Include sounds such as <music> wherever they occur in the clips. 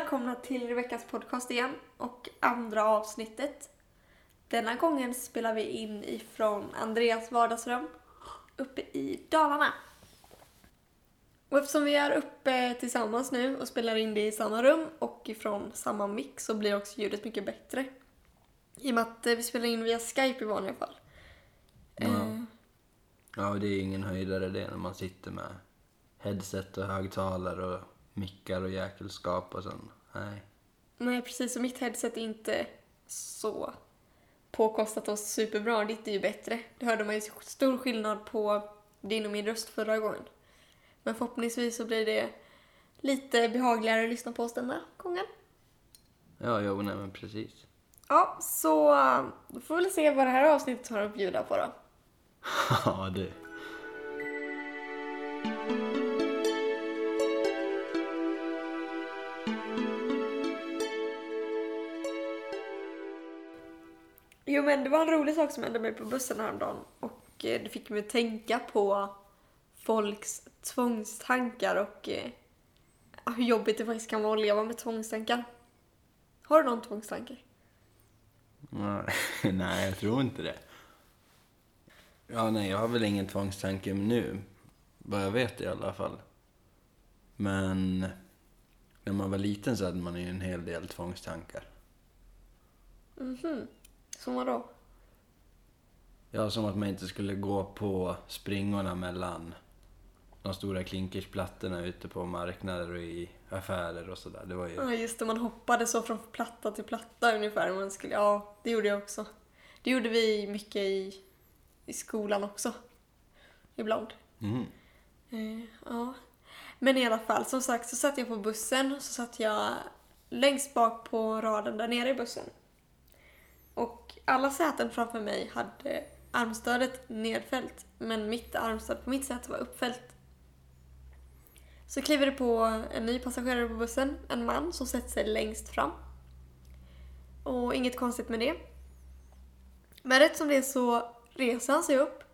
välkomna till Rebeckas podcast igen och andra avsnittet. Denna gången spelar vi in ifrån Andreas vardagsrum uppe i Dalarna. Och eftersom vi är uppe tillsammans nu och spelar in det i samma rum och ifrån samma mix så blir också ljudet mycket bättre. I och med att eh, vi spelar in via Skype i vanliga fall. Ja. Eh, Ja, det är ingen höjdare det när man sitter med headset och högtalare och mickar och jäkelskap och sånt. Nej. Nej, precis. Och mitt headset är inte så påkostat och superbra. Ditt är ju bättre. Det hörde man ju stor skillnad på din och min röst förra gången. Men förhoppningsvis så blir det lite behagligare att lyssna på oss denna gången. Ja, jo, nej men precis. Ja, så äh, då får vi väl se vad det här avsnittet har att bjuda på då. <laughs> Ja, du. Jo men det var en rolig sak som hände mig på bussen häromdagen och eh, det fick mig att tänka på folks tvångstankar och eh, hur jobbigt det faktiskt kan vara att leva med tvångstankar. Har du någon tvångstanke? Nej, <laughs> nej, jag tror inte det. Ja, nej, jag har väl ingen tvångstanke nu. Vad jag vet i alla fall. Men när man var liten så hade man ju en hel del tvångstankar. Mhm. Som vadå? Ja, som att man inte skulle gå på springorna mellan de stora klinkersplattorna ute på marknader och i affärer och sådär. Det var ju... Ja just det, man hoppade så från platta till platta ungefär. Man skulle, ja, det gjorde jag också. Det gjorde vi mycket i, i skolan också. Ibland. Mhm. Eh, ja. Men i alla fall, som sagt så satt jag på bussen och så satt jag längst bak på raden där nere i bussen. Alla säten framför mig hade armstödet nedfällt, men mitt armstöd på mitt säte var uppfällt. Så kliver det på en ny passagerare på bussen, en man som sätter sig längst fram. Och inget konstigt med det. Men rätt som det är så reser han sig upp,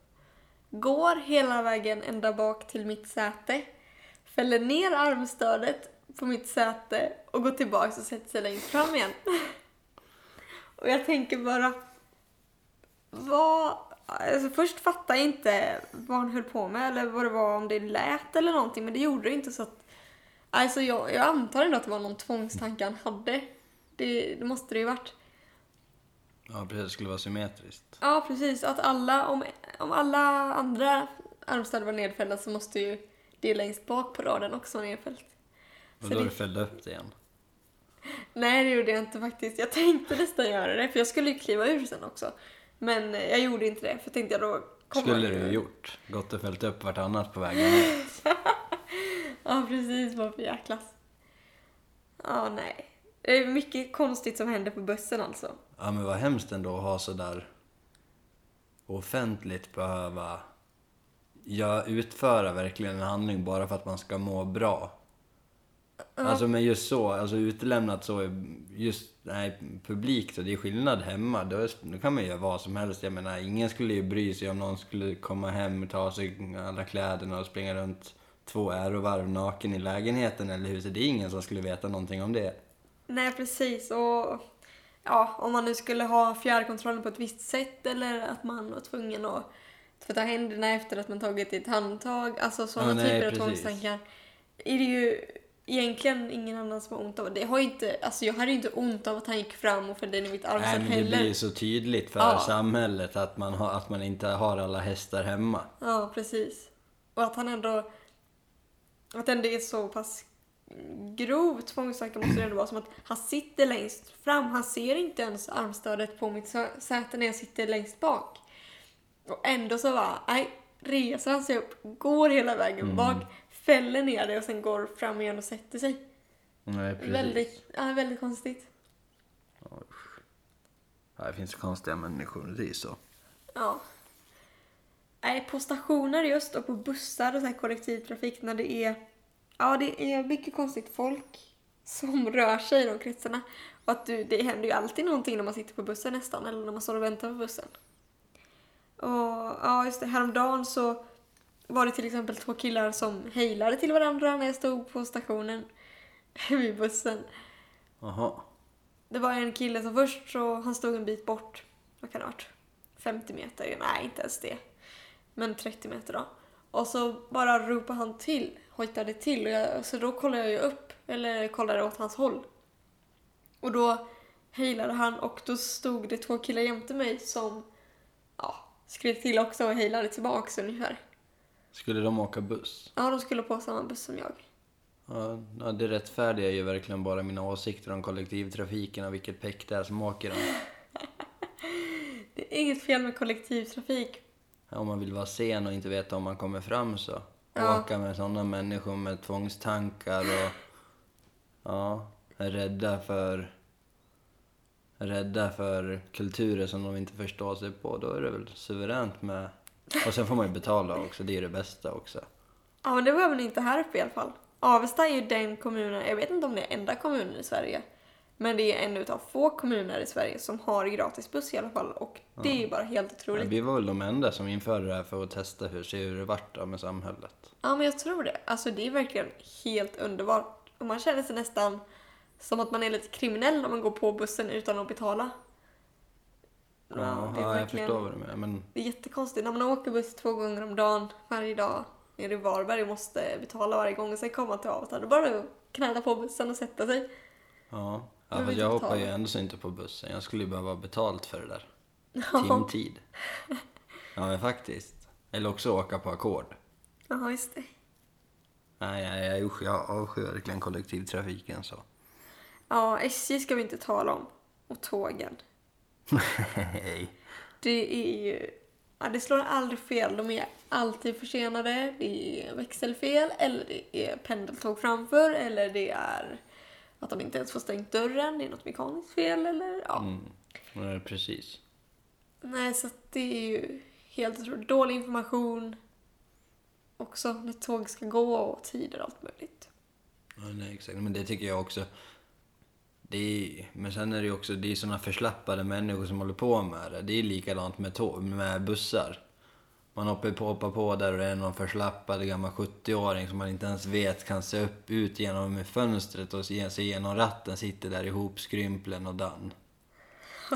går hela vägen ända bak till mitt säte, fäller ner armstödet på mitt säte och går tillbaka och sätter sig längst fram igen. <laughs> Och jag tänker bara, vad... Alltså först fattade jag inte vad han höll på med eller vad det var, om det lät eller någonting, men det gjorde det inte så att... Alltså jag, jag antar ändå att det var någon tvångstanke han hade. Det, det måste det ju varit. Ja, precis. Det skulle vara symmetriskt. Ja, precis. Att alla, om, om alla andra armstöd var nedfällda så måste ju det längst bak på raden också vara nedfällt. Och då det- du fällde upp det igen. Nej, det gjorde jag inte faktiskt. Jag tänkte nästan göra det, för jag skulle ju kliva ur sen också. Men eh, jag gjorde inte det, för tänkte jag då kommer Skulle du ju- gjort. Gått och fällt upp vartannat på vägen <laughs> ner. Ja, precis. Vad för jäklas. Ja, nej. Det är mycket konstigt som händer på bussen alltså. Ja, men vad hemskt ändå att ha sådär offentligt behöva ja, utföra verkligen en handling bara för att man ska må bra. Alltså men just så, alltså utelämnat så, just nej, publikt och det är skillnad hemma. Då, då kan man göra vad som helst. Jag menar, ingen skulle ju bry sig om någon skulle komma hem, ta av sig alla kläderna och springa runt två ärovarv naken i lägenheten eller huset. Det är ingen som skulle veta någonting om det. Nej, precis. Och ja, om man nu skulle ha fjärrkontrollen på ett visst sätt eller att man var tvungen att tvätta händerna efter att man tagit ett handtag. Alltså sådana Ja, nej, typer av tvångstankar. Är det ju egentligen ingen annan som har ont av det. Har ju inte, alltså jag hade inte ont av att han gick fram och följde in i mitt Nej, armstöd men det heller. blir så tydligt för Ja. samhället att man, har, att man inte har alla hästar hemma. Ja, precis. Och att han ändå... Att ändå är så pass grov tvångstanke måste det ändå vara som att han sitter längst fram. Han ser inte ens armstödet på mitt sä- säte när jag sitter längst bak. Och ändå så bara, nej, reser han sig upp, går hela vägen bak, fäller ner det och sen går fram igen och sätter sig. Nej, precis. Väldigt, ja, väldigt konstigt. Ja, det finns konstiga människor, det är så. Ja. Nej, på stationer just och på bussar och så här kollektivtrafik när det är Ja, det är mycket konstigt folk som rör sig i de kretsarna. Och att du, det händer ju alltid någonting när man sitter på bussen nästan, eller när man står och väntar på bussen. Och ja, just det, häromdagen så var det till exempel två killar som hejlade till varandra när jag stod på stationen <laughs> vid bussen. Jaha. Det var en kille som först så, han stod en bit bort. Vad kan det ha varit? 50 meter? Nej, inte ens det. Men 30 meter då. Och så bara ropade han till, hojtade till. Och jag, så då kollade jag ju upp, eller kollade åt hans håll. Och då heilade han och då stod det två killar jämte mig som ja, skrek till också och heilade tillbaks ungefär. Skulle de åka buss? Ja, de skulle på samma buss som jag. Ja, ja, det rättfärdiga är ju verkligen bara mina åsikter om kollektivtrafiken och vilket peck det är som åker den. <laughs> Det är inget fel med kollektivtrafik. Om man vill vara sen och inte veta om man kommer fram så. Ja. Åka med sådana människor med tvångstankar och ja, är rädda för rädda för kulturer som de inte förstår sig på. Då är det väl suveränt med... Och sen får man ju betala också, det är det bästa också. Ja, men det var väl inte här uppe i alla fall. Avesta är ju den kommunen, jag vet inte om det är enda kommunen i Sverige, men det är en utav få kommuner i Sverige som har gratis buss i alla fall och det är ju bara helt otroligt. Vi var väl de enda som införde det här för att testa hur, se hur det vart då med samhället. Ja, men jag tror det. Alltså det är verkligen helt underbart. Och man känner sig nästan som att man är lite kriminell när man går på bussen utan att betala. Ja, det är ja, jag förstår vad du menar. Men Det är jättekonstigt. När man åker buss två gånger om dagen, varje dag, nere i Varberg och måste betala varje gång och sen komma till Avesta. Då bara att knalla på bussen och sätta sig. ja, ja fast jag hoppar ju ändå inte på bussen. Jag skulle ju behöva betalt för det där. Ja, Timtid. <laughs> Ja, men faktiskt. Eller också åka på ackord. ja just det. Nej, nej, usch, jag avskyr verkligen kollektivtrafiken så. Ja, SJ ska vi inte tala om. Och tågen. Nej. Det är ju... Ja, det slår aldrig fel. De är alltid försenade. Det är växelfel eller det är pendeltåg framför eller det är att de inte ens får stängt dörren. Det är något mekaniskt fel eller ja. Mm. Nej, precis. Nej, så det är ju helt otroligt. Dålig information. Också när tåg ska gå och tider och allt möjligt. Ja, nej, exakt. Men det tycker jag också. Det är, men sen är det ju också det är såna förslappade människor som håller på med det. Det är likadant med, tåg, med bussar. Man hoppar på, hoppar på där och det är någon förslappad gammal 70-åring som man inte ens vet kan se upp ut genom fönstret och se genom ratten, sitter där ihop skrympen och dan.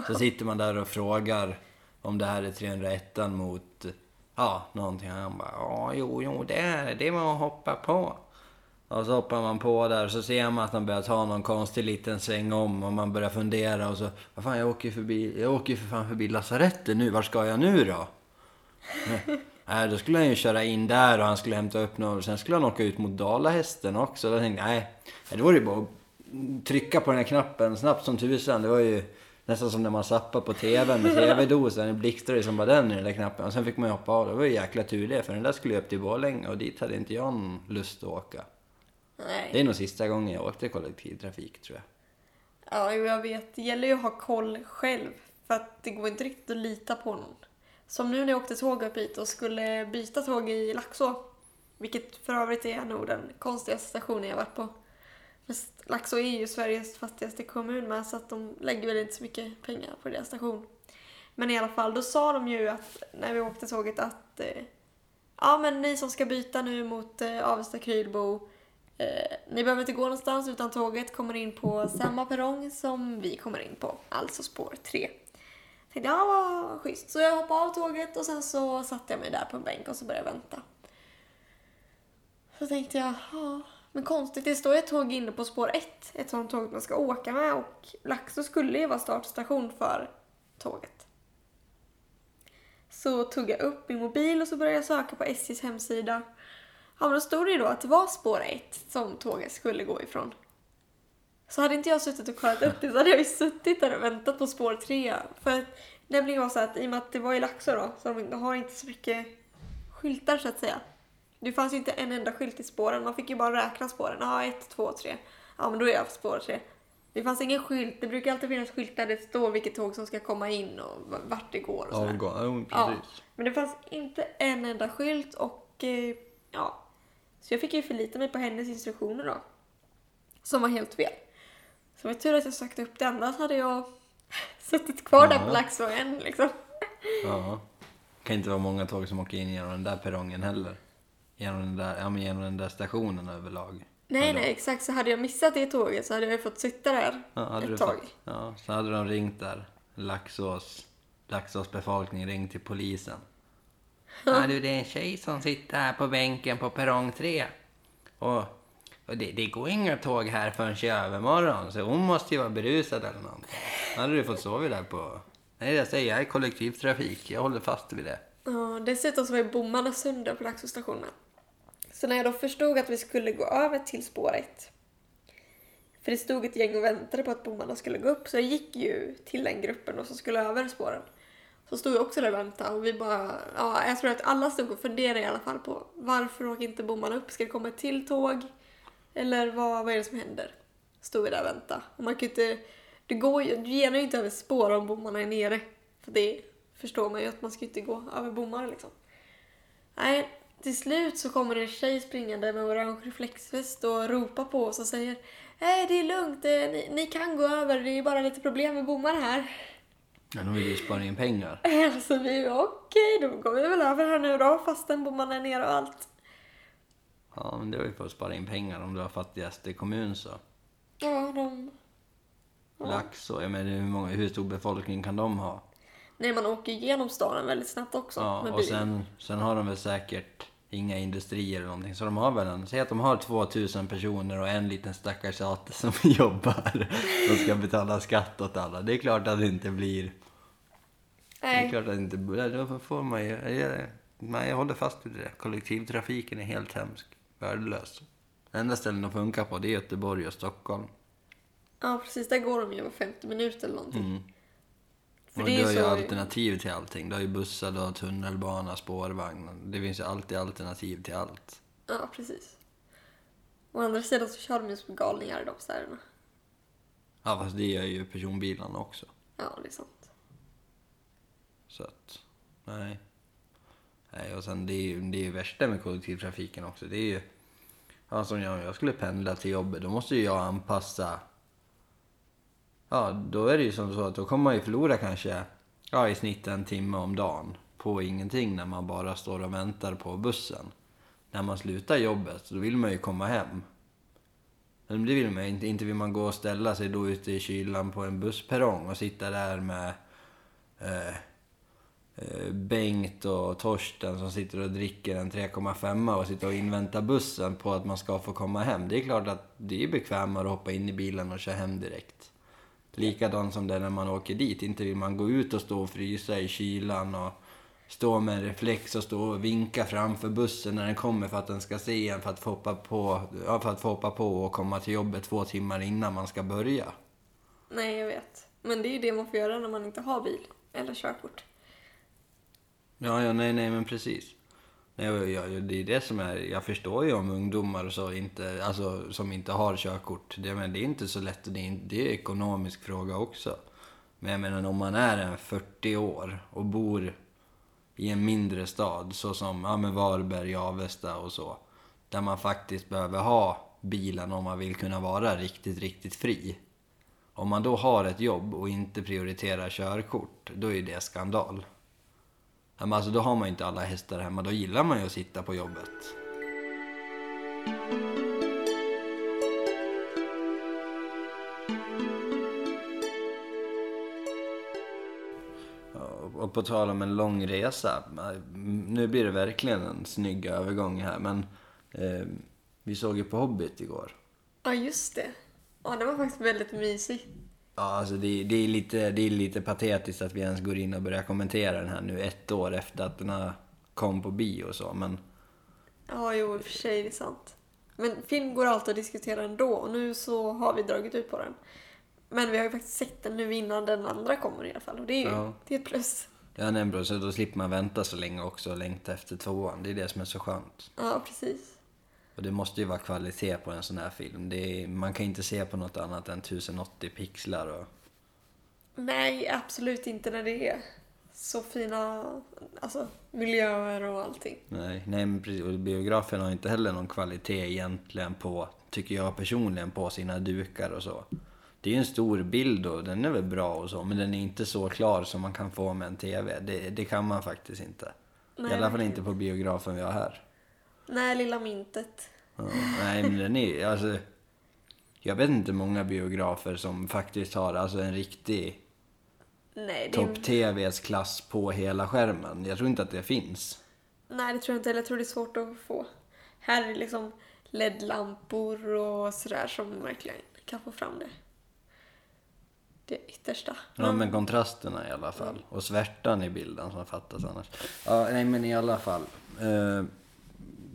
Så <laughs> sitter man där och frågar om det här är 301 mot, ja, någonting. Och han bara, ja, jo, jo, det är det. Det var att hoppa på. Och så hoppar man på där och så ser man att han börjar ta någon konstig liten sväng om och man börjar fundera och så, vad fan jag åker ju förbi, jag åker ju för fan förbi lasarettet nu, var ska jag nu då? <laughs> Nej, då skulle han ju köra in där och han skulle hämta upp något sen skulle han åka ut mot Dalahästen också. Då tänkte jag, nej, det vore ju bara att trycka på den här knappen snabbt som tusan. Det var ju nästan som när man zappar på tvn med tv-dosen. Det blixtrade som bara den i den där knappen. Och sen fick man ju hoppa av. Det var ju jäkla tur det, för den där skulle ju upp till Borlänge och dit hade inte jag någon lust att åka. Nej. Det är nog sista gången jag åkte kollektivtrafik tror jag. Ja, jag vet. Det gäller ju att ha koll själv. För att det går inte riktigt att lita på någon. Som nu när jag åkte tåg upp hit och skulle byta tåg i Laxå. Vilket för övrigt är nog den konstigaste stationen jag varit på. Laxå är ju Sveriges fattigaste kommun med så att de lägger väl inte så mycket pengar på deras station. Men i alla fall, då sa de ju att när vi åkte tåget att eh, ja men ni som ska byta nu mot eh, Avesta Krylbo Eh, ni behöver inte gå någonstans utan tåget kommer in på samma perrong som vi kommer in på, alltså spår 3. Tänkte ja vad schysst. Så jag hoppade av tåget och sen så satte jag mig där på en bänk och så började jag vänta. Så tänkte jag, ja men konstigt, det står ju ett tåg inne på spår 1, ett sånt tåg man ska åka med och Laxå skulle ju vara startstation för tåget. Så tog jag upp min mobil och så började jag söka på SJs hemsida Ja, men då stod det ju då att det var spår 1 som tåget skulle gå ifrån. Så hade inte jag suttit och kollat upp det så hade jag ju suttit där och väntat på spår 3. För att det blev var så att i och med att det var i Laxå då, så de har inte så mycket skyltar så att säga. Det fanns ju inte en enda skylt i spåren, man fick ju bara räkna spåren. Ja, 1, 2, 3. Ja, men då är jag på spår 3. Det fanns ingen skylt, det brukar alltid finnas skyltar där det står vilket tåg som ska komma in och vart det går och sådär. Ja, Ja, precis. men det fanns inte en enda skylt och eh, ja. Så jag fick ju förlita mig på hennes instruktioner då. Som var helt fel. Så var tur att jag sökte upp det, annars hade jag <laughs> suttit kvar där på Ja. Laxå än liksom. Ja. Det kan inte vara många tåg som åker in genom den där perrongen heller. Genom den där, ja, men genom den där stationen överlag. Nej, nej, exakt. Så hade jag missat det tåget så hade jag ju fått sitta där Ja, ett tag. fått, ja, så hade de ringt där. Laxås, Laxås befolkning ringt till polisen. Ja du, det är en tjej som sitter här på bänken på perrong 3. Och, och det, det går inga tåg här förrän i övermorgon, så hon måste ju vara berusad eller någonting. Då hade du fått sova där på... Nej, jag säger, jag är kollektivtrafik. Jag håller fast vid det. Ja, dessutom så var ju bommarna sönder på Laxåstationen. Så när jag då förstod att vi skulle gå över till spår 1. För det stod ett gäng och väntade på att bommarna skulle gå upp. Så jag gick ju till den gruppen och som skulle över spåren. Så stod jag också där och väntade och vi bara, ja jag tror att alla stod och funderade i alla fall på varför åker inte bommarna upp? Ska det komma ett till tåg? Eller vad, vad är det som händer? Stod vi där och väntade. Och man kan ju inte, det går ju, du genar ju inte över spår om bommarna är nere. För det förstår man ju att man ska ju inte gå över bommar liksom. Nej, till slut så kommer det en tjej springande med orange reflexväst och ropar på oss och säger Nej, det är lugnt, eh, ni, ni kan gå över, det är bara lite problem med bommar här. Ja, de vill ju spara in pengar. <laughs> Alltså vi, okej, då går vi väl över här nu då, fastän bommarna är nere och allt. Ja, men det var ju för att spara in pengar om du var fattigaste kommun så. Ja, de... Laxå, jag menar hur, många, hur stor befolkning kan de ha? Nej, man åker igenom staden väldigt snabbt också Ja, med och bil. sen, sen har de väl säkert inga industrier eller någonting. Så de har väl en, säg att de har 2000 personer och en liten stackars ate som <laughs> jobbar och ska betala skatt åt alla. Det är klart att det inte blir... Det är Nej, klart att inte... Då får man ju... Nej, jag håller fast vid det. Kollektivtrafiken är helt hemsk. Värdelös. Enda ställen de funkar på det är Göteborg och Stockholm. ja precis, där går de ju var 50 minuter eller någonting. Mm. För och det du är har ju så- alternativ till allting. Du har ju bussar, du har tunnelbana, spårvagn. Det finns ju alltid alternativ till allt. Ja, precis. Å andra sidan så kör de ju som galningar i de städerna. Ja, fast det gör ju personbilarna också. Ja, det är sant. Så att, nej. Nej, och sen det är ju det är ju värsta med kollektivtrafiken också. Det är ju, alltså om jag, jag skulle pendla till jobbet, då måste ju jag anpassa. Ja, då är det ju som så att då kommer man ju förlora kanske, ja i snitt en timme om dagen på ingenting när man bara står och väntar på bussen. När man slutar jobbet, då vill man ju komma hem. Men det vill man inte. Inte vill man gå och ställa sig då ute i kylan på en bussperrong och sitta där med eh, Eh, Bengt och Torsten som sitter och dricker en 3,5 och sitter och inväntar bussen på att man ska få komma hem. Det är klart att det är bekvämare att hoppa in i bilen och köra hem direkt. Likadant som det är när man åker dit. Inte vill man gå ut och stå och frysa i kylan och stå med en reflex och stå och vinka framför bussen när den kommer för att den ska se en för att få hoppa på, ja, för att få hoppa på och komma till jobbet två timmar innan man ska börja. Nej, jag vet. Men det är ju det man får göra när man inte har bil eller körkort. Ja, ja, nej, nej, men precis. Nej, jag, det är det som är, jag förstår ju om ungdomar och så inte, alltså, som inte har körkort. Det, men det är inte så lätt det är, inte- det är en ekonomisk fråga också. Men jag menar om man är en 40 år och bor i en mindre stad så som ja, men Varberg, Avesta och så. Där man faktiskt behöver ha bilen om man vill kunna vara riktigt, riktigt fri. Om man då har ett jobb och inte prioriterar körkort, då är det skandal. Men alltså då har man ju inte alla hästar hemma, då gillar man ju att sitta på jobbet. Och på tal om en lång resa, nu blir det verkligen en snygg övergång här, men eh, vi såg ju på Hobbit igår. Ja, just det. Ja, det var faktiskt väldigt mysigt. Ja, alltså det, det, är lite, det är lite patetiskt att vi ens går in och börjar kommentera den här nu ett år efter att den har kom på bio och så, men Ja, jo, i och för sig, det är sant. Men film går alltid att diskutera ändå och nu så har vi dragit ut på den. Men vi har ju faktiskt sett den nu innan den andra kommer i alla fall och det är ju Ja. det är ett plus. Ja, nej bro, så då slipper man vänta så länge också och längta efter tvåan. Det är det som är så skönt. Ja, precis. Och det måste ju vara kvalitet på en sån här film. Är, man kan inte se på något annat än 1080 pixlar och... Nej, absolut inte när det är så fina alltså, miljöer och allting. Nej, nej men precis. Och biografen har inte heller någon kvalitet egentligen på, tycker jag personligen, på sina dukar och så. Det är ju en stor bild och den är väl bra och så, men den är inte så klar som man kan få med en TV. Det, det kan man faktiskt inte. I Nej, alla fall inte på biografen vi har här. Nej, Lilla Mintet. Ja, nej, men den är alltså... Jag vet inte många biografer som faktiskt har alltså en riktig Nej, det är... topp-tvs klass på hela skärmen. Jag tror inte att det finns. Nej, det tror jag inte heller. Jag tror det är svårt att få. Här är det liksom LED-lampor och sådär som verkligen kan få fram det. Det yttersta. Ja, men kontrasterna i alla fall. Och svärtan i bilden som fattas annars. Ja, nej men i alla fall. Eh,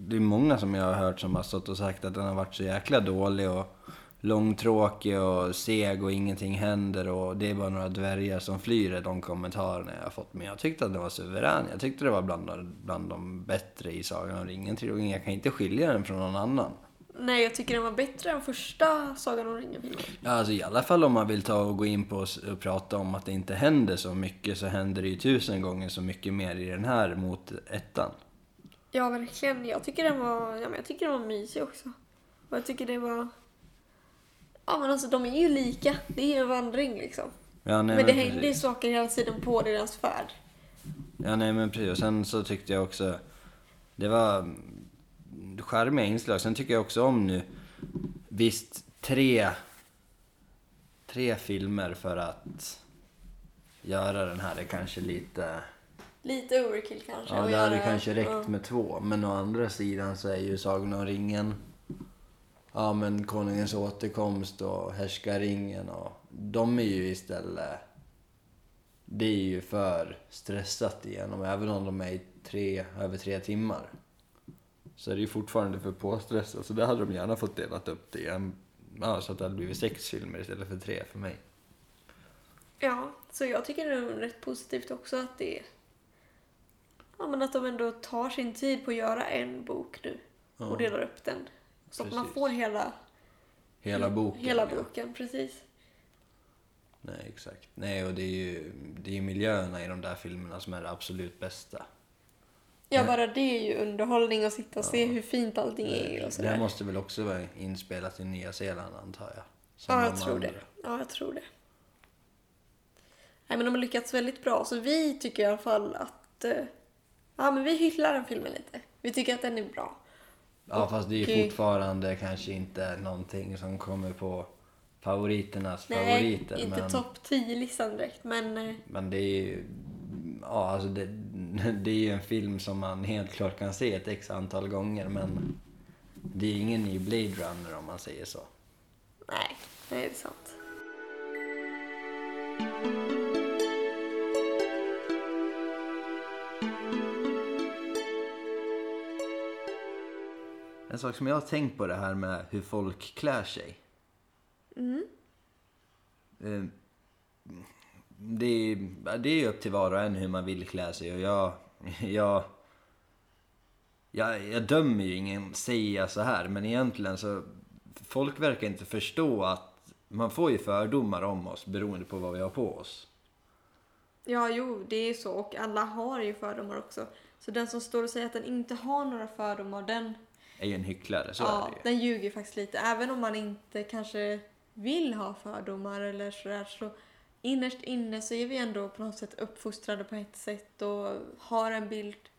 det är många som jag har hört som har stått och sagt att den har varit så jäkla dålig och långtråkig och seg och ingenting händer och det är bara några dvärgar som flyr är de kommentarerna jag har fått. Men jag tyckte att den var suverän. Jag tyckte det var bland, de- bland de bättre i Sagan om ringen-trilogin. Jag kan inte skilja den från någon annan. Nej, jag tycker den var bättre än första Sagan om ringen-filmen. Ja, alltså i alla fall om man vill ta och gå in på och prata om att det inte händer så mycket så händer det ju tusen gånger så mycket mer i den här mot ettan. Ja, verkligen. Jag tycker den var, ja, men jag tycker den var mysig också. Och jag tycker det var... Ja, men alltså de är ju lika. Det är ju en vandring liksom. Ja, nej, men det händer ju saker hela tiden på deras färd. Ja, nej men precis. Och sen så tyckte jag också, det var charmiga inslag. Sen tycker jag också om nu, visst tre, tre filmer för att göra den här är kanske lite... Lite overkill kanske. Ja, det hade göra- kanske räckt ja. med två. Men å andra sidan så är ju Sagan om ringen, ja men Konungens återkomst och Härskaringen och de är ju istället, det är ju för stressat igenom. Även om de är i tre, över tre timmar. Så är det ju fortfarande för påstressat. Så där hade de gärna fått delat upp det igen. Ja, så att det hade blivit sex filmer istället för tre för mig. Ja, så jag tycker det är rätt positivt också att det. Ja, men att de ändå tar sin tid på att göra en bok nu Ja. och delar upp den. Så att man Precis. får hela, Hela boken. hela ja. boken, precis. Nej, exakt. Nej, och det är ju det är miljöerna i de där filmerna som är det absolut bästa. Ja, Ja. bara det är ju underhållning att sitta och se hur fint allting är och Det sådär. måste väl också vara inspelat i Nya Zeeland antar jag. Ja, jag tror andra. det. Ja, jag tror det. Nej, men de har lyckats väldigt bra. Så vi tycker i alla fall att... eh, Ja, men vi hyllar den filmen lite. Vi tycker att den är bra. Ja, fast det är Och- ju fortfarande kanske inte någonting som kommer på favoriternas Nej, favoriter. inte men, topp 10-listan direkt, men... eh, men det är ju... Ja, alltså det, <laughs> det är ju en film som man helt klart kan se ett x antal gånger men det är ingen ny Blade Runner om man säger så. Nej, nej, det är sant. En sak som jag har tänkt på det här med hur folk klär sig. Mm. Eh, Det är, det är ju upp till var och en hur man vill klä sig och jag, jag, jag, jag dömer ju ingen säga så här men egentligen så folk verkar inte förstå att man får ju fördomar om oss beroende på vad vi har på oss. Ja, jo, det är så. Och alla har ju fördomar också. Så den som står och säger att den inte har några fördomar, den, Är ju en hycklare, så ja, är det ju. den ljuger faktiskt lite. Även om man inte kanske vill ha fördomar eller sådär så innerst inne så är vi ändå på något sätt uppfostrade på ett sätt och har en bild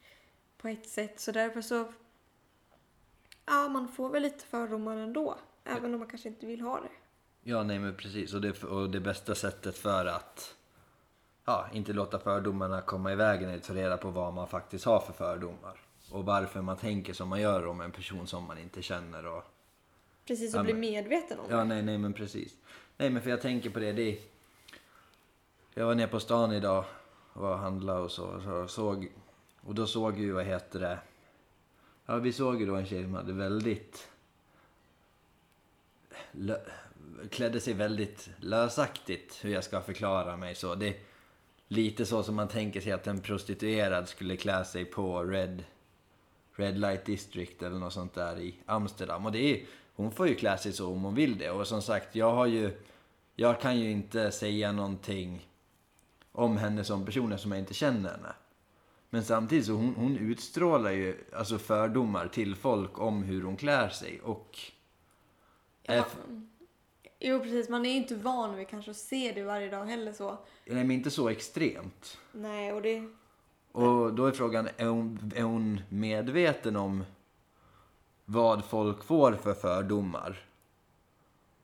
på ett sätt. Så därför så, ja, man får väl lite fördomar ändå. Även om man kanske inte vill ha det. Ja, nej men precis. Och det, och det bästa sättet för att ja, inte låta fördomarna komma i vägen är att ta reda på vad man faktiskt har för fördomar. Och varför man tänker som man gör om en person som man inte känner. Och, Precis, Ja, och bli men- medveten om ja, det. nej, nej men precis. Nej, men för jag tänker på det. det är, jag var nere på stan idag och var och handlade och så, och så såg, och då såg vi, vad heter det, ja vi såg ju då en tjej som hade väldigt, lö, klädde sig väldigt lösaktigt, hur jag ska förklara mig så. Det är lite så som man tänker sig att en prostituerad skulle klä sig på Red, Red Light District eller något sånt där i Amsterdam. Och det är, hon får ju klä sig så om hon vill det. Och som sagt, jag har ju, jag kan ju inte säga någonting om henne som person eftersom jag inte känner henne. Men samtidigt så hon, hon utstrålar ju alltså fördomar till folk om hur hon klär sig och Ja, Jo, precis. Man är ju inte van vid kanske att se det varje dag heller så. nej, men inte så extremt. Nej, och det... Och då är frågan, är hon, är hon medveten om vad folk får för fördomar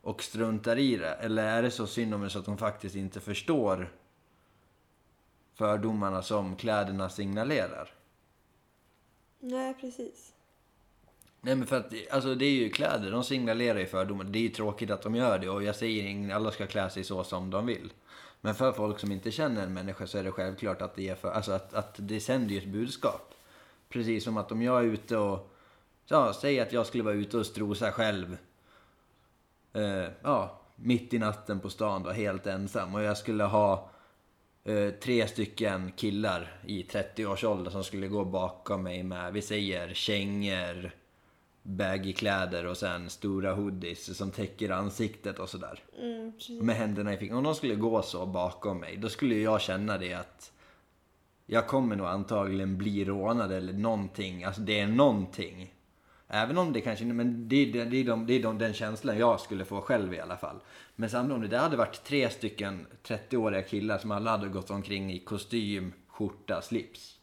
och struntar i det? Eller är det så synd om det så att de faktiskt inte förstår fördomarna som kläderna signalerar? Nej, precis. Nej men för att, alltså det är ju kläder, de signalerar ju fördomar. Det är ju tråkigt att de gör det och jag säger att alla ska klä sig så som de vill. Men för folk som inte känner en människa så är det självklart att det är för, alltså att, att det sänder ju ett budskap. Precis som att om jag är ute och, ja, säg att jag skulle vara ute och strosa själv. Eh, ja, mitt i natten på stan då, helt ensam. Och jag skulle ha eh, tre stycken killar i 30-årsåldern som skulle gå bakom mig med, vi säger kängor, baggy kläder och sen stora hoodies som täcker ansiktet och sådär. Mm. Med händerna i fickorna. Om de skulle gå så bakom mig, då skulle jag känna det att jag kommer nog antagligen bli rånad eller någonting. Alltså det är någonting. Även om det kanske men det, det, det är, de, det är de, den känslan jag skulle få själv i alla fall. Men samtidigt om det hade varit tre stycken 30-åriga killar som alla hade gått omkring i kostym, skjorta, slips.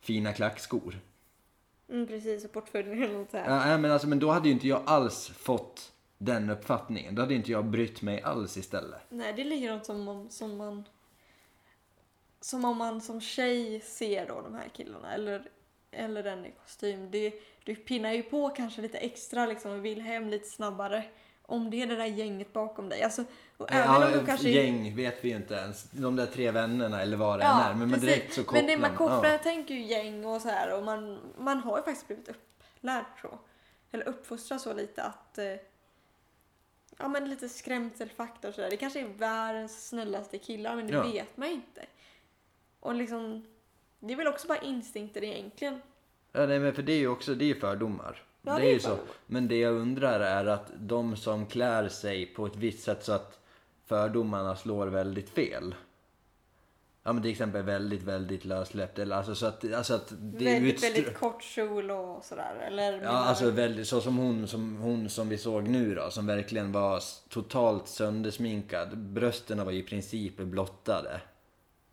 Fina klackskor. Mm, precis, och portföljen eller något så här. Ja, nej, men, alltså, men då hade ju inte jag alls fått den uppfattningen. Då hade inte jag brytt mig alls istället. Nej, det är likadant som om, som man... Som om man som tjej ser då de här killarna eller, eller den i kostym. Det, du pinnar ju på kanske lite extra liksom och vill hem lite snabbare. Om det är det där gänget bakom dig. Alltså, och även Ja, om de kanske... Gäng vet vi ju inte ens. De där tre vännerna eller vad det än är. Men, men direkt så kopplar Men det man kopplar, ja. tänker ju gäng och så här och man, man har ju faktiskt blivit upplärd så. Eller uppfostrad så lite att eh, Ja men lite skrämselfaktor sådär. Det kanske är världens snällaste killar men det Ja. vet man inte. Och liksom Det är väl också bara instinkter egentligen. Ja, nej, men för det är ju också det är ju fördomar. Ja, det det är är ju så. Men det jag undrar är att de som klär sig på ett visst sätt så att fördomarna slår väldigt fel. Ja men till exempel väldigt, väldigt lössläppt. Eller alltså så att, alltså att det väldigt, utstr- väldigt kort kjol och sådär. Eller Ja, alltså väldigt, så som hon, som hon som vi såg nu då, som verkligen var totalt söndersminkad. Brösten var ju i princip blottade.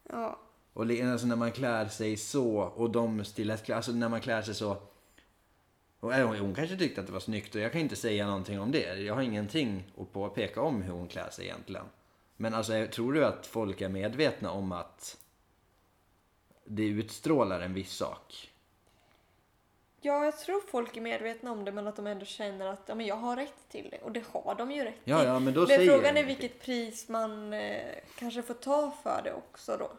ja. Och alltså när man klär sig så, och de stilettklär, alltså när man klär sig så. Och äh, hon, kanske tyckte att det var snyggt och jag kan inte säga någonting om det. Jag har ingenting att påpeka om hur hon klär sig egentligen. Men alltså, tror du att folk är medvetna om att det utstrålar en viss sak? Ja, jag tror folk är medvetna om det men att de ändå känner att ja, men jag har rätt till det. Och det har de ju rätt Ja, till. ja, men då men säger frågan är vilket pris man eh, kanske får ta för det också då.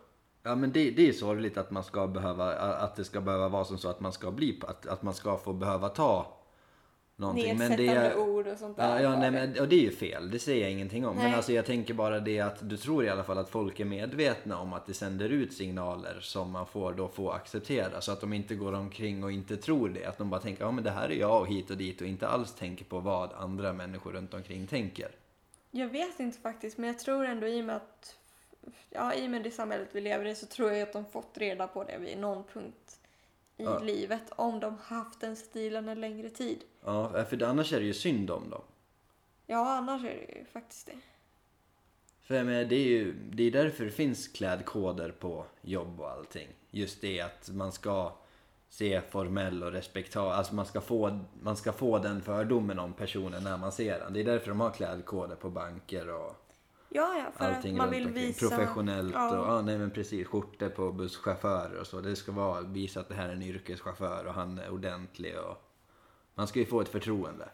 Ja men det, det är sorgligt att man ska behöva, att det ska behöva vara som så att man ska bli, att, att man ska få behöva ta någonting. Men det är, ord och sånt där. ja, ja, nej, men, och det är ju fel, det säger jag ingenting om. Men Nej. alltså jag tänker bara det att du tror i alla fall att folk är medvetna om att det sänder ut signaler som man får då få acceptera. Så att de inte går omkring och inte tror det. Att de bara tänker, ja men det här är jag och hit och dit och inte alls tänker på vad andra människor runt omkring tänker. Jag vet inte faktiskt, men jag tror ändå i och med att ja, i och med det samhället vi lever i så tror jag att de fått reda på det vid någon punkt i Ja. livet om de haft den stilen en längre tid. Ja, för annars är det ju synd om dem. Ja, annars är det ju faktiskt det. För jag menar, det är ju det är därför det finns klädkoder på jobb och allting. Just det att man ska se formell och respektabel, alltså man ska, få, man ska få den fördomen om personen när man ser den. Det är därför de har klädkoder på banker och Ja, ja, för allting att man vill omkring. visa... Professionellt ja. och, ja nej men precis, skjortor på busschaufförer och så. Det ska vara, visa att det här är en yrkeschaufför och han är ordentlig och man ska ju få ett förtroende.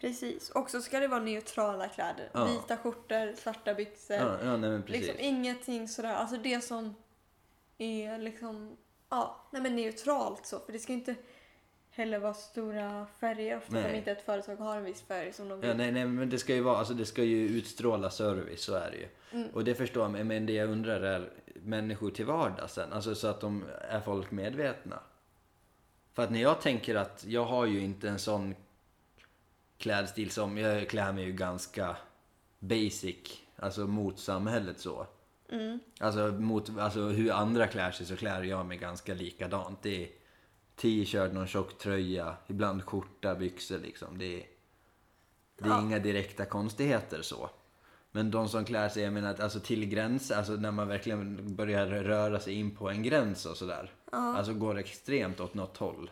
Precis. Och så ska det vara neutrala kläder. Ja. Vita skjortor, svarta byxor. Ja, ja nej men precis. liksom ingenting sådär. Alltså det som är liksom, ja, nej men neutralt så. För det ska inte heller vara stora färger. Ofta Nej. om inte ett företag har en viss färg som de vill. Ja, nej, nej, men det ska ju vara, alltså det ska ju utstråla service, så är det ju. Mm. Och det förstår jag, men det jag undrar är människor till vardags sen, alltså så att de är folk medvetna. För att när jag tänker att jag har ju inte en sån klädstil som, jag klär mig ju ganska basic, alltså mot samhället så. Mm. Alltså mot, alltså hur andra klär sig så klär jag mig ganska likadant. Det är t-shirt, någon tjock tröja, ibland skjorta, byxor liksom. Det är, det är Ja. inga direkta konstigheter så. Men de som klär sig, jag menar att alltså till gräns, alltså när man verkligen börjar röra sig in på en gräns och sådär. Ja. Alltså går extremt åt något håll.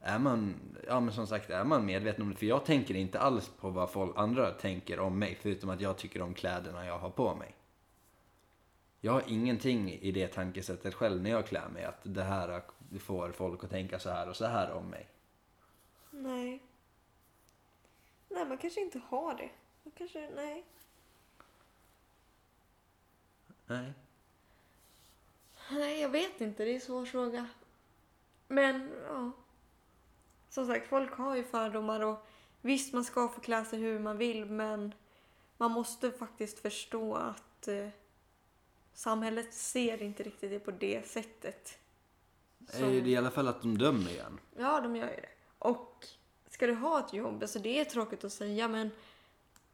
är man, ja men som sagt, är man medveten om det? För jag tänker inte alls på vad folk, andra tänker om mig, förutom att jag tycker om kläderna jag har på mig. Jag har ingenting i det tankesättet själv när jag klär mig, att det här får folk att tänka så här och så här om mig. Nej. Nej, man kanske inte har det. Man kanske, nej. Nej. Nej, jag vet inte. Det är en svår fråga. Men, ja. Som sagt, folk har ju fördomar och visst, man ska få klä sig hur man vill, men man måste faktiskt förstå att eh, samhället ser inte riktigt det på det sättet. Är det i alla fall att de dömer igen? Ja, de gör ju det. Och ska du ha ett jobb, alltså det är tråkigt att säga, men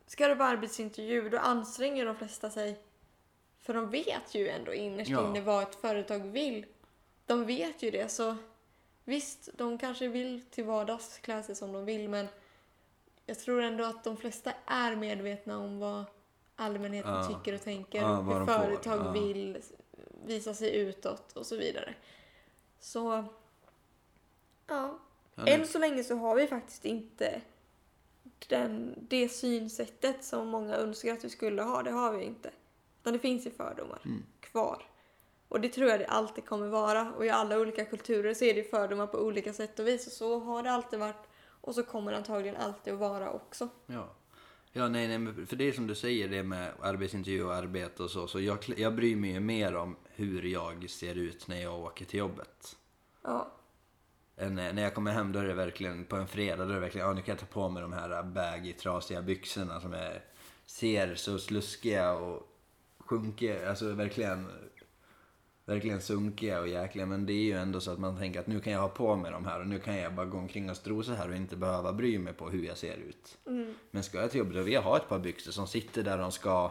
ska du på arbetsintervju, då anstränger de flesta sig. För de vet ju ändå innerst Ja. inne vad ett företag vill. De vet ju det, så visst, de kanske vill till vardags klä sig som de vill, men jag tror ändå att de flesta är medvetna om vad allmänheten Ja. tycker och tänker, Ja, hur får, företag ja. vill visa sig utåt och så vidare. Så, ja. Än så länge så har vi faktiskt inte den, det synsättet som många önskar att vi skulle ha. Det har vi inte. Utan det finns ju fördomar Mm. kvar. Och det tror jag det alltid kommer vara. Och i alla olika kulturer så är det fördomar på olika sätt och vis. Och så har det alltid varit. Och så kommer det antagligen alltid att vara också. Ja. Ja, nej, nej, men för det är som du säger, det med arbetsintervju och arbete och så. Så jag, jag bryr mig ju mer om hur jag ser ut när jag åker till jobbet. Ja. Än när när jag kommer hem då är det verkligen, på en fredag, då är det verkligen, ja nu kan jag ta på mig de här baggy, trasiga byxorna som är, ser så sluskiga och sjunkiga, alltså verkligen, verkligen sunkiga och jäkliga. Men det är ju ändå så att man tänker att nu kan jag ha på mig de här och nu kan jag bara gå omkring och strosa här och inte behöva bry mig på hur jag ser ut. Mm. Men ska jag till jobbet då vill jag ha ett par byxor som sitter där de ska.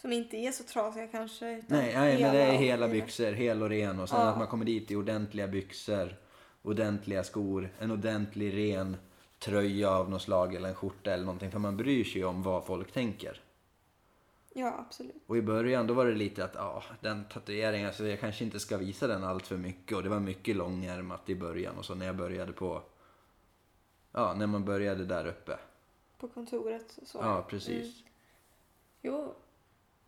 Som inte är så trasiga kanske. Utan Nej, nej men det är hela byxor, hel och ren. Och sen Ja. att man kommer dit i ordentliga byxor, ordentliga skor, en ordentlig ren tröja av något slag eller en skjorta eller någonting. För man bryr sig ju om vad folk tänker. Ja, absolut. Och i början då var det lite att ja, den tatueringen, alltså jag kanske inte ska visa den allt för mycket. Och det var mycket långärmat i början och så när jag började på, ja när man började där uppe. På kontoret. Så. Ja, precis. Mm. Jo,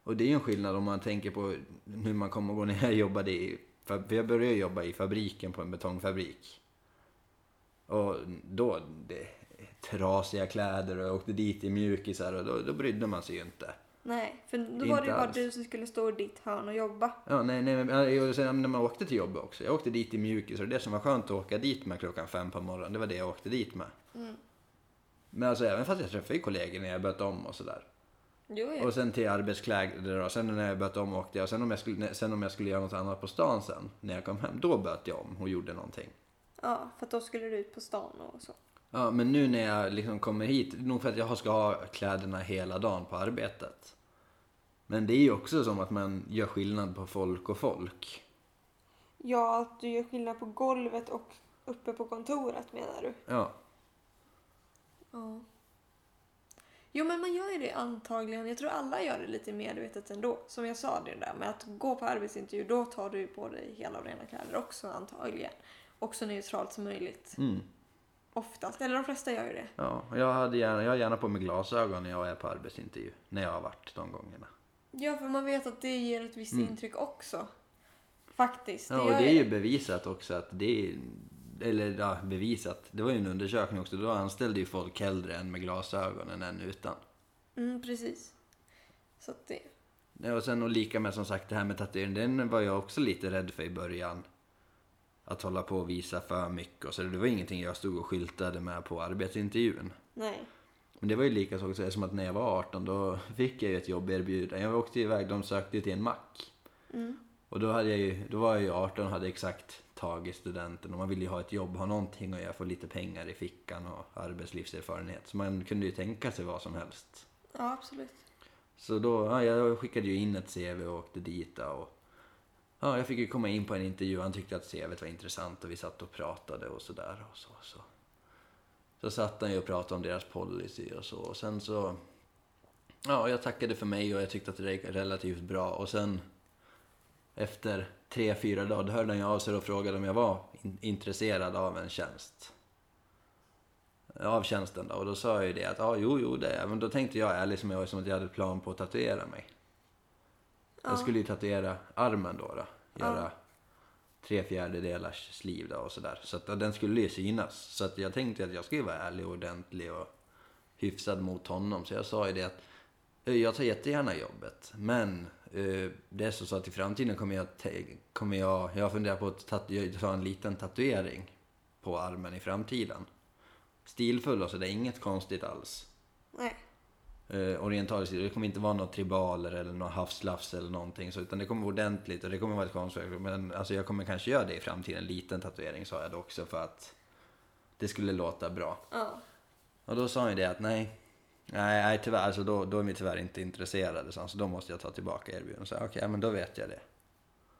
Och det är ju en skillnad om man tänker på hur man kommer att gå när jag jobbade i... För jag började jobba i fabriken på en betongfabrik. Och då, det, trasiga kläder och jag åkte dit i mjukisar och då, då brydde man sig ju inte. Nej. För då var det ju bara alls. du som skulle stå i ditt hörn och jobba. Ja, nej, nej, men och sen när man åkte till jobbet också. Jag åkte dit i mjukisar och det som var skönt att åka dit med klockan fem på morgonen, det var det jag åkte dit med. Mm. Men alltså även fast jag träffade kollegor när jag bytt om och sådär. Jo, ja. Och sen till arbetskläder och sen när jag bytte om åkte jag. Sen om jag, skulle, sen om jag skulle göra något annat på stan sen, när jag kom hem, då bytte jag om och gjorde någonting. ja, för att då skulle du ut på stan och så. Ja, men nu när jag liksom kommer hit, nog för att jag ska ha kläderna hela dagen på arbetet. Men det är ju också som att man gör skillnad på folk och folk. Ja, att du gör skillnad på golvet och uppe på kontoret menar du? Ja, Ja. Jo, men man gör ju det antagligen. Jag tror alla gör det lite medvetet ändå. Som jag sa det där med att gå på arbetsintervju, då tar du på dig hela och rena kläder också antagligen. Och så neutralt som möjligt. mm. Oftast, eller de flesta gör ju det. ja. Jag, hade gärna, jag har gärna på mig glasögon när jag är på arbetsintervju. När jag har varit de gångerna. Ja, för man vet att det ger ett visst Mm. intryck också. Faktiskt. Ja, och det är ju bevisat också att det är... Eller ja, bevisat. Det var ju en undersökning också. Då anställde ju folk hellre en med glasögon än utan. Mm, precis. Så att det... Ja, och sen och lika med som sagt det här med tatuering. Den var jag också lite rädd för i början. Att hålla på och visa för mycket och så. Det var ingenting jag stod och skyltade med på arbetsintervjun. Nej. Men det var ju lika så också, som att när jag var 18 då fick jag ju ett jobberbjudande. Jag åkte iväg, de sökte till en mack. Mm. Och då, hade jag ju, då var jag ju 18 och hade exakt tagit studenten och man ville ju ha ett jobb, ha någonting och jag få lite pengar i fickan och arbetslivserfarenhet. Så man kunde ju tänka sig vad som helst. Ja, absolut. Så då, ja, jag skickade ju in ett CV och åkte dit och ja, jag fick ju komma in på en intervju. Han tyckte att CVt var intressant och vi satt och pratade och sådär och så. Så, så satt han ju och pratade om deras policy och så. Och sen så, ja, jag tackade för mig och jag tyckte att det gick relativt bra. Och sen efter tre, fyra dagar, då hörde han ju av sig och frågade om jag var in, intresserad av en tjänst. Av tjänsten då. Och då sa jag ju det att, ja, jo, jo, det är jag. Men då tänkte jag ärligt som jag var, som att jag hade plan på att tatuera mig. Jag skulle ju tatuera armen då. då. Göra tre fjärdedelars sliv då och sådär. Så att ja, den skulle ju synas. Så att jag tänkte att jag skulle vara ärlig och ordentlig och hyfsad mot honom. Så jag sa ju det att eh, jag tar jättegärna jobbet. Men eh, det är så, så att i framtiden kommer jag, kommer jag, jag funderar på att tatu- ta en liten tatuering på armen i framtiden. Stilfull och så, det är inget konstigt alls. Nej. Eh, orientaliskt, det kommer inte vara några tribaler eller några havslafs eller någonting så, utan det kommer vara ordentligt och det kommer vara ett konstverk. Men alltså, jag kommer kanske göra det i framtiden, en liten tatuering sa jag då också för att det skulle låta bra. Ja. Och då sa han ju det att nej, nej, nej tyvärr, alltså då, då är vi tyvärr inte intresserade, så, han, så då måste jag ta tillbaka erbjudandet. Okej, ja, men då vet jag det.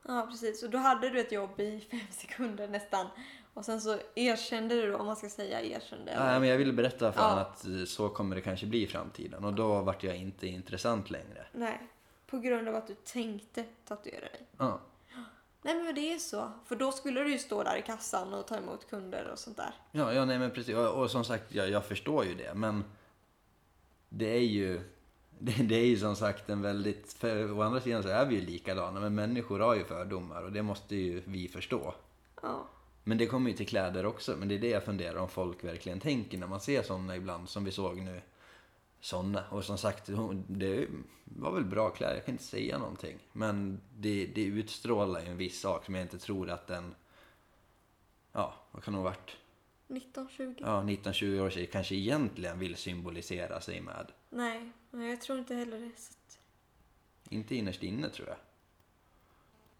Ja, precis. Och då hade du ett jobb i fem sekunder nästan. Och sen så erkände du då, om man ska säga erkände. Nej, men jag ville berätta för Ja. honom att eh, så kommer det kanske bli i framtiden och då vart jag inte intressant längre. Nej. På grund av att du tänkte tatuera dig. Ja. Nej men det är så. För då skulle du ju stå där i kassan och ta emot kunder och sånt där. Ja, ja nej men precis. Och, och som sagt, jag, jag förstår ju det. Men det är ju, <laughs> det, det är ju som sagt en väldigt... För å andra sidan så är vi ju likadana. Men människor har ju fördomar och det måste ju vi förstå. Ja. Men det kommer ju till kläder också. Men det är det jag funderar om folk verkligen tänker när man ser sådana ibland. Som vi såg nu. Sådana. Och som sagt, hon- det var väl bra kläder. Jag kan inte säga någonting. Men det, det utstrålar ju en viss sak som jag inte tror att den... Ja, vad kan det ha varit? 19, 20? ja, 19-20 år tjej kanske egentligen vill symbolisera sig med. Nej, nej, jag tror inte heller det. Så att... Inte innerst inne tror jag.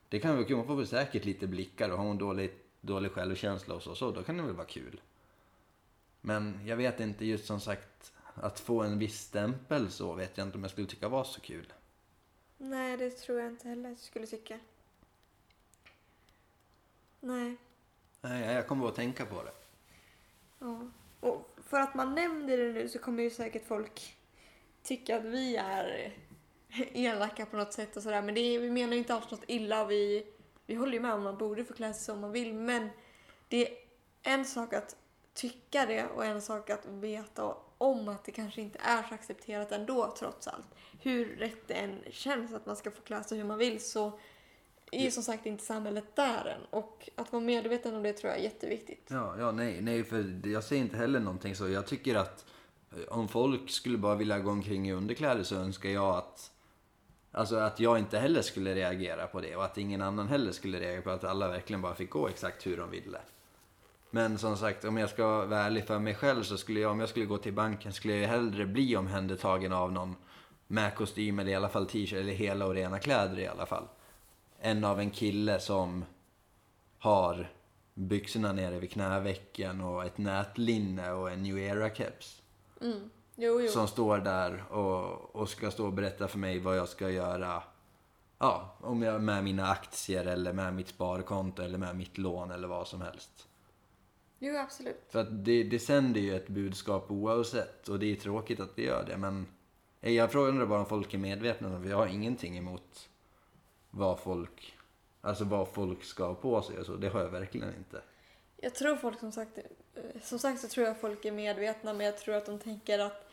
Det kan väl får väl säkert lite blickar och har hon dålig, dålig självkänsla och så, så, då kan det väl vara kul. Men jag vet inte just som sagt, att få en viss stämpel så vet jag inte om jag skulle tycka var så kul. Nej, det tror jag inte heller att jag skulle tycka. Nej. Nej, jag kommer att tänka på det. Ja. Och för att man nämner det nu så kommer ju säkert folk tycka att vi är elaka på något sätt och sådär. Men det vi menar ju inte alls något illa. Vi, vi håller ju med om att man borde få klä sig som man vill. Men det är en sak att tycka det och en sak att veta om att det kanske inte är så accepterat ändå trots allt. Hur rätt det än känns att man ska få klä sig hur man vill så är ju som sagt inte samhället där än. Och att vara medveten om det tror jag är jätteviktigt. Ja, ja nej, nej, för jag säger inte heller någonting så. Jag tycker att eh, om folk skulle bara vilja gå omkring i underkläder så önskar jag att Alltså att jag inte heller skulle reagera på det och att ingen annan heller skulle reagera på att alla verkligen bara fick gå exakt hur de ville. Men som sagt, om jag ska vara ärlig för mig själv så skulle jag, om jag skulle gå till banken, skulle jag hellre bli omhändertagen av någon med kostym eller i alla fall t-shirt eller hela och rena kläder i alla fall. Än av en kille som har byxorna nere vid knävecken och ett nätlinne och en new era-keps. Mm. Jo, jo. Som står där och, och ska stå och berätta för mig vad jag ska göra. Ja, om jag med mina aktier eller med mitt sparkonto eller med mitt lån eller vad som helst. Jo, absolut. För att det, det sänder ju ett budskap oavsett och det är tråkigt att det gör det men jag frågar bara om folk är medvetna för jag har ingenting emot vad folk, alltså vad folk ska ha på sig och så. Det har jag verkligen inte. Jag tror folk som sagt, eh, som sagt så tror jag folk är medvetna men jag tror att de tänker att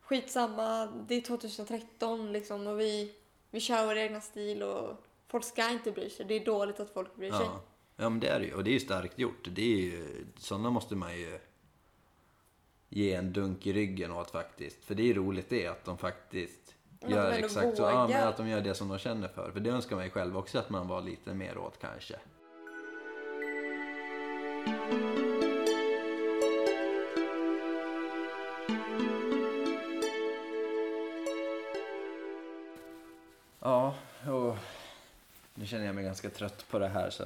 skitsamma, det är 2013 liksom och vi, vi kör vår egna stil och folk ska inte bry sig. Det är dåligt att folk bryr sig. Ja. ja, men det är det ju. Och det är ju starkt gjort. Det är ju, sådana måste man ju ge en dunk i ryggen åt faktiskt. För det är roligt det att de faktiskt Men gör de exakt så. Ja, men vågar. att de gör det som de känner för. För det önskar man ju själv också att man var lite mer åt kanske. Känner jag mig ganska trött på det här så.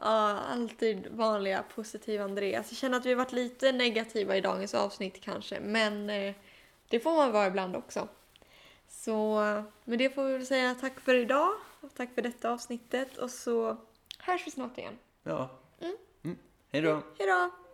Ja, alltid vanliga positiva Andreas. Jag känner att vi har varit lite negativa i dagens avsnitt kanske, men eh, det får man vara ibland också. Så med det får vi väl säga tack för idag och tack för detta avsnittet och så hörs vi snart igen. Ja. Mm. Hej då. Hej då!